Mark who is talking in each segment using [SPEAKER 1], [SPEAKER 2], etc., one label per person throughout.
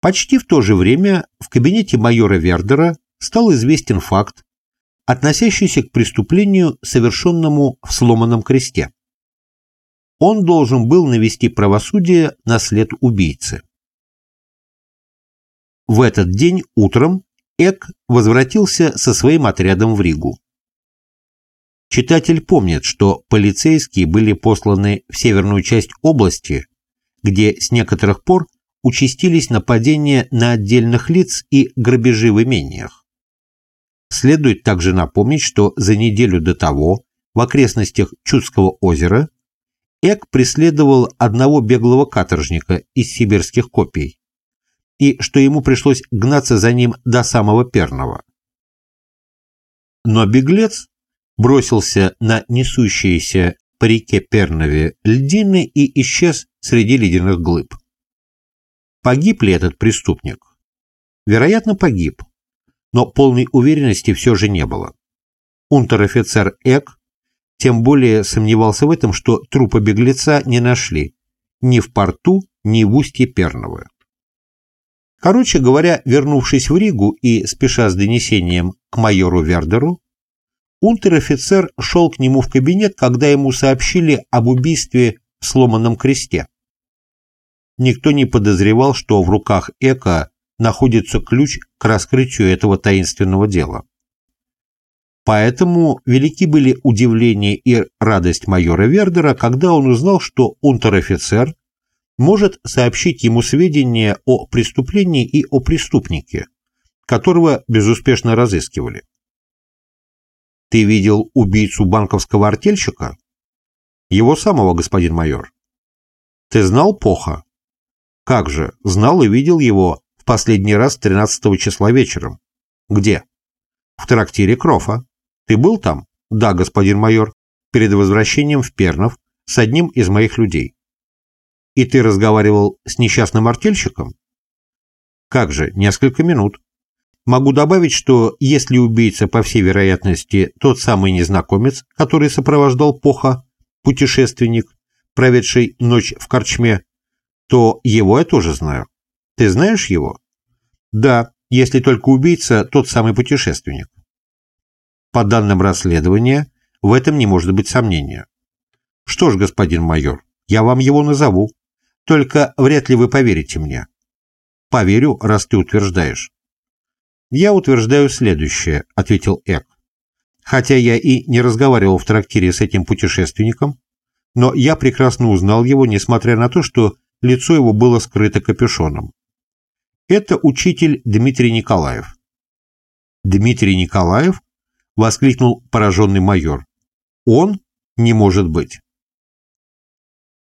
[SPEAKER 1] Почти в то же время в кабинете майора Вердера стал известен факт, относящийся к преступлению, совершенному в сломанном кресте. Он должен был навести правосудие на след убийцы. В этот день утром Эк возвратился со своим отрядом в Ригу. Читатель помнит, что полицейские были посланы в северную часть области, где с некоторых пор участились нападения на отдельных лиц и грабежи в имениях. Следует также напомнить, что за неделю до того в окрестностях Чудского озера Эк преследовал одного беглого каторжника из сибирских копий, и что ему пришлось гнаться за ним до самого Перного. Но беглец бросился на несущиеся по реке Пернове льдины и исчез среди ледяных глыб. Погиб ли этот преступник? Вероятно, погиб, но полной уверенности все же не было. Унтер-офицер Эк тем более сомневался в этом, что трупа беглеца не нашли ни в порту, ни в устье Перного. Короче говоря, вернувшись в Ригу и спеша с донесением к майору Вердеру, Унтер-офицер шел к нему в кабинет, когда ему сообщили об убийстве в сломанном кресте. Никто не подозревал, что в руках Эка находится ключ к раскрытию этого таинственного дела. Поэтому велики были удивление и радость майора Вердера, когда он узнал, что унтер-офицер может сообщить ему сведения о преступлении и о преступнике, которого безуспешно разыскивали. Ты видел убийцу банковского артельщика? Его самого, господин майор. Ты знал Поха? Как же, знал и видел его в последний раз 13 числа вечером. Где? В трактире Крофа. Ты был там? Да, господин майор. Перед возвращением в Пернов с одним из моих людей. И ты разговаривал с несчастным артельщиком? Как же, несколько минут. Могу добавить, что если убийца, по всей вероятности, тот самый незнакомец, который сопровождал Поха, путешественник, проведший ночь в корчме, то его я тоже знаю. Ты знаешь его? Да, если только убийца тот самый путешественник. По данным расследования, в этом не может быть сомнения. Что ж, господин майор, я вам его назову. Только вряд ли вы поверите мне. Поверю, раз ты утверждаешь. «Я утверждаю следующее», — ответил Эк. «Хотя я и не разговаривал в трактире с этим путешественником, но я прекрасно узнал его, несмотря на то, что лицо его было скрыто капюшоном. Это учитель Дмитрий Николаев». «Дмитрий Николаев?» — воскликнул пораженный майор. «Он? Не может быть».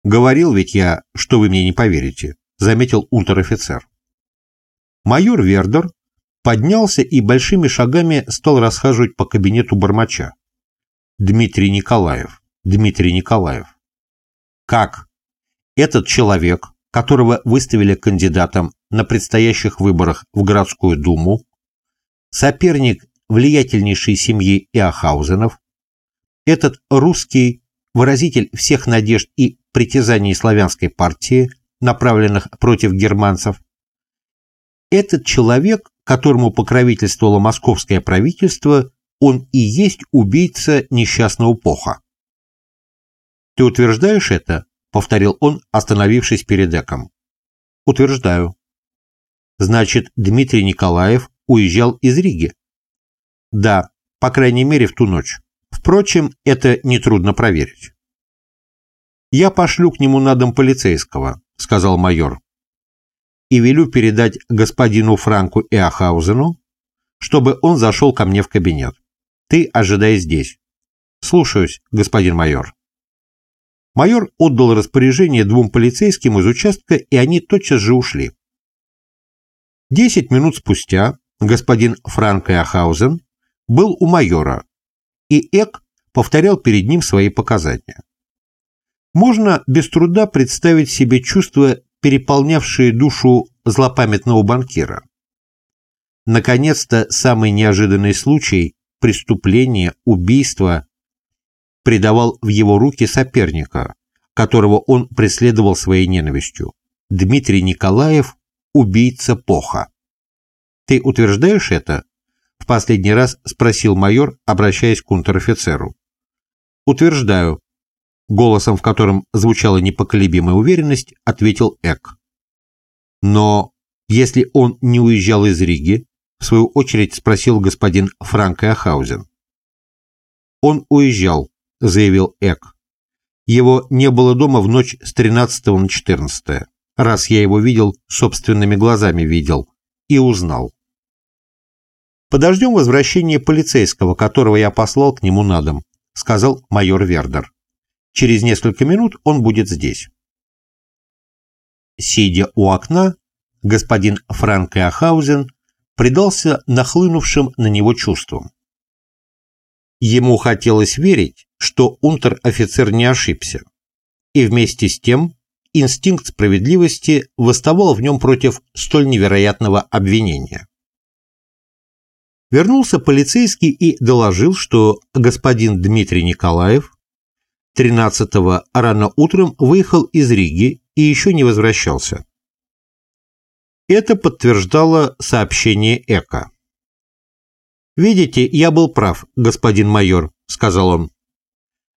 [SPEAKER 1] «Говорил ведь я, что вы мне не поверите», — заметил унтер-офицер. Майор Вердер поднялся и большими шагами стал расхаживать по кабинету Бармача. Дмитрий Николаев, Дмитрий Николаев. Как? Этот человек, которого выставили кандидатом на предстоящих выборах в городскую думу, соперник влиятельнейшей семьи Иохаузенов, этот русский выразитель всех надежд и притязаний славянской партии, направленных против германцев, этот человек которому покровительствовало московское правительство, он и есть убийца несчастного Поха. «Ты утверждаешь это?» — повторил он, остановившись перед Эком. «Утверждаю». «Значит, Дмитрий Николаев уезжал из Риги?» «Да, по крайней мере, в ту ночь. Впрочем, это нетрудно проверить». «Я пошлю к нему на дом полицейского», — сказал майор и велю передать господину Франку Эохаузену, чтобы он зашел ко мне в кабинет. Ты ожидай здесь. Слушаюсь, господин майор. Майор отдал распоряжение двум полицейским из участка, и они тотчас же ушли. Десять минут спустя господин Франк Эохаузен был у майора, и Эк повторял перед ним свои показания. Можно без труда представить себе чувство переполнявшие душу злопамятного банкира. Наконец-то самый неожиданный случай – преступление, убийство – предавал в его руки соперника, которого он преследовал своей ненавистью. Дмитрий Николаев убийца Поха. Ты утверждаешь это? В последний раз спросил майор, обращаясь к унтер-офицеру. Утверждаю. Голосом, в котором звучала непоколебимая уверенность, ответил Эк. Но если он не уезжал из Риги, в свою очередь спросил господин Франк Эохаузен. Он уезжал, заявил Эк. Его не было дома в ночь с 13 на 14, раз я его видел, собственными глазами видел, и узнал. «Подождем возвращения полицейского, которого я послал к нему на дом», сказал майор Вердер. «Через несколько минут он будет здесь». Сидя у окна, господин Франк Эохаузен предался нахлынувшим на него чувствам. Ему хотелось верить, что унтер-офицер не ошибся. И вместе с тем инстинкт справедливости восставал в нем против столь невероятного обвинения. Вернулся полицейский и доложил, что господин Дмитрий Николаев 13-го рано утром выехал из Риги и еще не возвращался. Это подтверждало сообщение Эка. «Видите, я был прав, господин майор», — сказал он.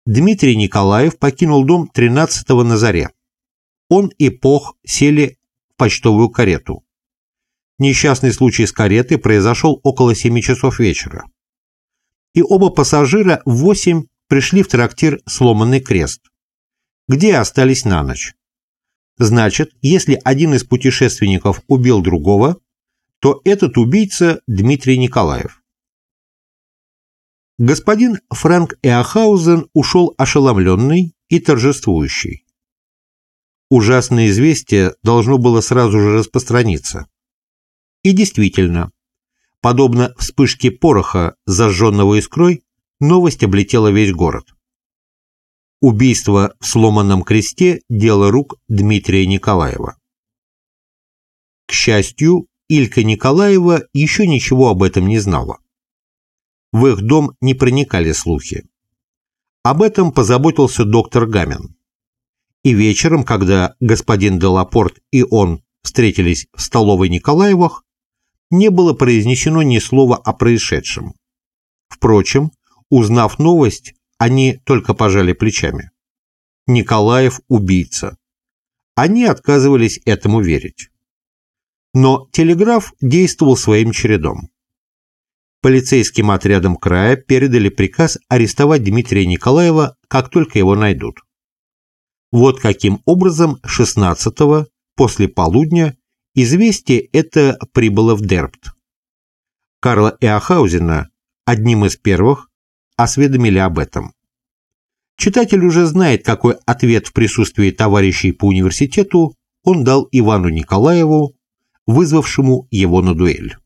[SPEAKER 1] Дмитрий Николаев покинул дом 13-го на заре. Он и Пох сели в почтовую карету. Несчастный случай с каретой произошел около 7 часов вечера. И оба пассажира в 8 пришли в трактир «Сломанный крест», где остались на ночь. Значит, если один из путешественников убил другого, то этот убийца Дмитрий Николаев. Господин Фрэнк Эохаузен ушел ошеломленный и торжествующий. Ужасное известие должно было сразу же распространиться. И действительно, подобно вспышке пороха, зажженного искрой, новость облетела весь город. Убийство в сломанном кресте – дело рук Дмитрия Николаева. К счастью, Илька Николаева еще ничего об этом не знала в их дом не проникали слухи. Об этом позаботился доктор Гамин. И вечером, когда господин Делапорт и он встретились в столовой Николаевых, не было произнесено ни слова о происшедшем. Впрочем, узнав новость, они только пожали плечами. Николаев – убийца. Они отказывались этому верить. Но телеграф действовал своим чередом полицейским отрядам края передали приказ арестовать Дмитрия Николаева, как только его найдут. Вот каким образом 16-го, после полудня, известие это прибыло в Дербт. Карла Эохаузена, одним из первых, осведомили об этом. Читатель уже знает, какой ответ в присутствии товарищей по университету он дал Ивану Николаеву, вызвавшему его на дуэль.